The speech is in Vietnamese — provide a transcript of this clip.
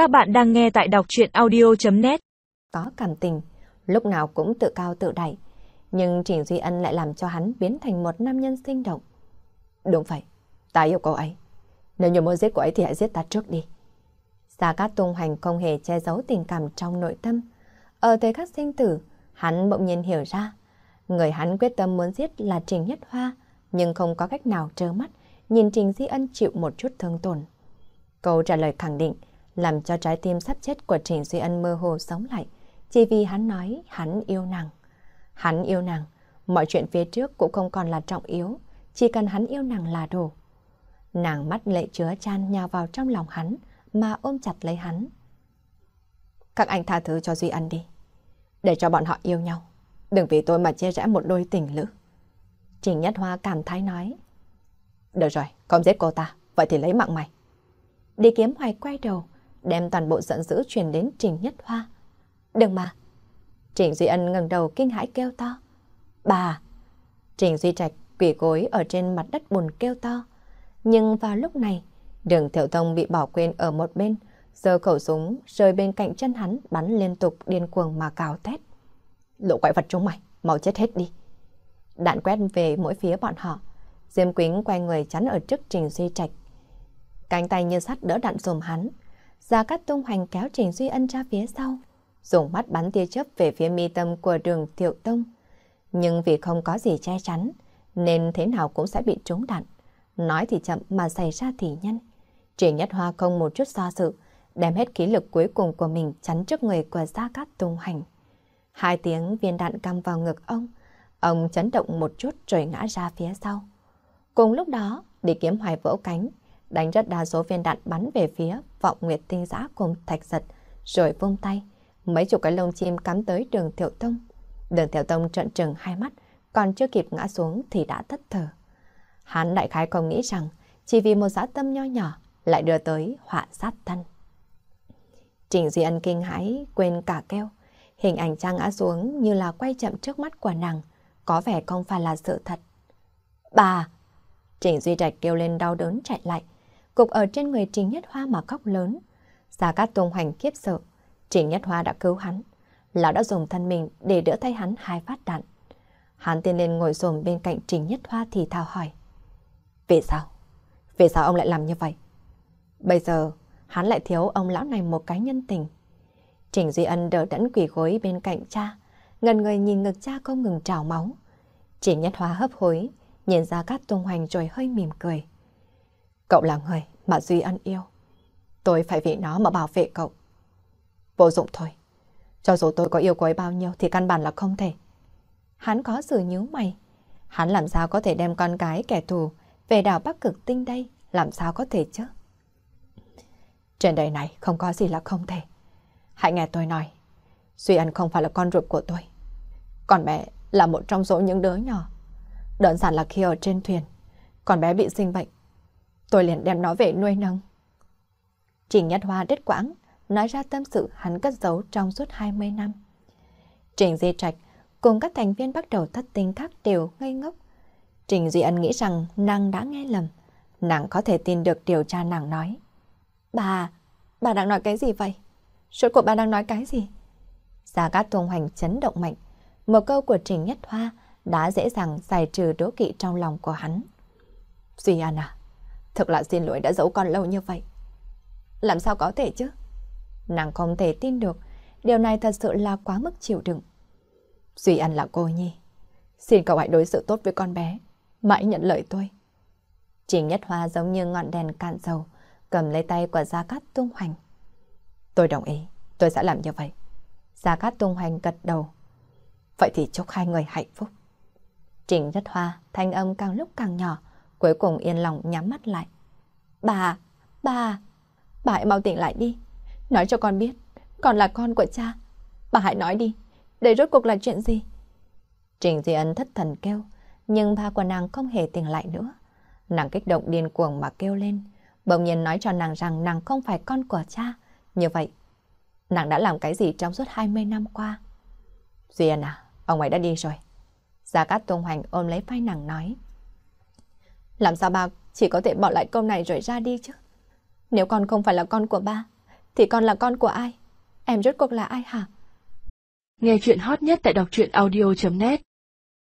Các bạn đang nghe tại đọc chuyện audio.net Có cảm tình, lúc nào cũng tự cao tự đại. Nhưng Trình Duy Ân lại làm cho hắn biến thành một nam nhân sinh động. Đúng vậy, ta yêu cô ấy. Nếu như muốn giết cô ấy thì hãy giết ta trước đi. Gia Cát Tung Hành không hề che giấu tình cảm trong nội tâm. Ở thời khắc sinh tử, hắn bỗng nhiên hiểu ra. Người hắn quyết tâm muốn giết là Trình Nhất Hoa, nhưng không có cách nào trơ mắt nhìn Trình Di Ân chịu một chút thương tổn. Câu trả lời khẳng định làm cho trái tim sắp chết của Trình Duy Ân mơ hồ sống lại, chỉ vì hắn nói hắn yêu nàng. Hắn yêu nàng, mọi chuyện phía trước cũng không còn là trọng yếu, chỉ cần hắn yêu nàng là đủ. Nàng mắt lệ chứa chan nhào vào trong lòng hắn, mà ôm chặt lấy hắn. Các anh tha thứ cho Duy Ân đi, để cho bọn họ yêu nhau. Đừng vì tôi mà chia rẽ một đôi tình lữ. Trình Nhất Hoa cảm thái nói. Được rồi, không giết cô ta, vậy thì lấy mạng mày. Đi kiếm hoài quay đầu, đem toàn bộ giận dữ truyền đến Trình Nhất Hoa. Đừng mà. Trình Duy Ân ngẩng đầu kinh hãi kêu to. Bà! Trình Duy Trạch quỷ gối ở trên mặt đất bùn kêu to. Nhưng vào lúc này, đường Thiệu Tông bị bỏ quên ở một bên, giơ khẩu súng rơi bên cạnh chân hắn bắn liên tục điên cuồng mà cào thét. Lộ quậy vật chúng mày, mau chết hết đi. Đạn quét về mỗi phía bọn họ. Diêm Quýnh quay người chắn ở trước Trình Duy Trạch. Cánh tay như sắt đỡ đạn dùm hắn. Gia Cát Tung Hoành kéo Trình Duy Ân ra phía sau, dùng mắt bắn tia chớp về phía mi tâm của đường Thiệu Tông. Nhưng vì không có gì che chắn, nên thế nào cũng sẽ bị trúng đạn. Nói thì chậm mà xảy ra thì nhanh. Trình Nhất Hoa không một chút do dự, đem hết khí lực cuối cùng của mình chắn trước người của Gia Cát Tung Hoành. Hai tiếng viên đạn căm vào ngực ông, ông chấn động một chút rồi ngã ra phía sau. Cùng lúc đó, để kiếm hoài vỗ cánh, đánh rất đa số viên đạn bắn về phía vọng nguyệt tinh giã cùng thạch giật, rồi vung tay. Mấy chục cái lông chim cắm tới đường Thiệu Tông. Đường Thiệu Tông trợn trừng hai mắt, còn chưa kịp ngã xuống thì đã thất thở. Hắn đại khái không nghĩ rằng chỉ vì một giã tâm nho nhỏ lại đưa tới họa sát thân. Trình Duy Ân kinh hãi quên cả keo. Hình ảnh trang ngã xuống như là quay chậm trước mắt của nàng, có vẻ không phải là sự thật. Bà! Trình Duy Trạch kêu lên đau đớn chạy lại, cục ở trên người Trình Nhất Hoa mà khóc lớn. Gia Cát Tùng Hoành kiếp sợ, Trình Nhất Hoa đã cứu hắn. Lão đã dùng thân mình để đỡ thay hắn hai phát đạn. Hắn tiến lên ngồi xổm bên cạnh Trình Nhất Hoa thì thào hỏi. Vì sao? Vì sao ông lại làm như vậy? Bây giờ, hắn lại thiếu ông lão này một cái nhân tình. Trình Duy Ân đỡ đẫn quỷ gối bên cạnh cha, ngần người nhìn ngực cha không ngừng trào máu. Trình Nhất Hoa hấp hối, nhìn ra Cát Tung Hoành rồi hơi mỉm cười. Cậu là người mà Duy Ân yêu. Tôi phải vì nó mà bảo vệ cậu. Vô dụng thôi. Cho dù tôi có yêu cô ấy bao nhiêu thì căn bản là không thể. Hắn có sự nhíu mày. Hắn làm sao có thể đem con gái kẻ thù về đảo Bắc Cực Tinh đây? Làm sao có thể chứ? Trên đời này không có gì là không thể. Hãy nghe tôi nói. Duy Ân không phải là con ruột của tôi. Còn mẹ là một trong số những đứa nhỏ. Đơn giản là khi ở trên thuyền, con bé bị sinh bệnh. Tôi liền đem nó về nuôi nấng. Trình Nhất Hoa đứt quãng, nói ra tâm sự hắn cất giấu trong suốt 20 năm. Trình Di Trạch cùng các thành viên bắt đầu thất tình khác đều ngây ngốc. Trình Duy Ân nghĩ rằng nàng đã nghe lầm. Nàng có thể tin được điều cha nàng nói. Bà, bà đang nói cái gì vậy? Suốt cuộc bà đang nói cái gì? Gia Cát Tuông Hoành chấn động mạnh. Một câu của Trình Nhất Hoa đã dễ dàng giải trừ đố kỵ trong lòng của hắn. Duy An à, thật là xin lỗi đã giấu con lâu như vậy. Làm sao có thể chứ? Nàng không thể tin được, điều này thật sự là quá mức chịu đựng. Duy An là cô nhi. Xin cậu hãy đối xử tốt với con bé, mãi nhận lời tôi. Trình Nhất Hoa giống như ngọn đèn cạn dầu, cầm lấy tay của Gia Cát tung hoành. Tôi đồng ý, tôi sẽ làm như vậy. Gia Cát tung hoành gật đầu. Vậy thì chúc hai người hạnh phúc. Trình Nhất Hoa, thanh âm càng lúc càng nhỏ, cuối cùng yên lòng nhắm mắt lại. Bà, bà, bà hãy mau tỉnh lại đi. Nói cho con biết, con là con của cha. Bà hãy nói đi, đây rốt cuộc là chuyện gì? Trình Duy Ân thất thần kêu, nhưng ba của nàng không hề tỉnh lại nữa. Nàng kích động điên cuồng mà kêu lên, bỗng nhiên nói cho nàng rằng nàng không phải con của cha. Như vậy, nàng đã làm cái gì trong suốt 20 năm qua? Duy Ân à, ông ấy đã đi rồi. Gia Cát Tung Hoành ôm lấy vai nàng nói. Làm sao ba chỉ có thể bỏ lại câu này rồi ra đi chứ? Nếu con không phải là con của ba, thì con là con của ai? Em rốt cuộc là ai hả? Nghe chuyện hot nhất tại đọc truyện audio.net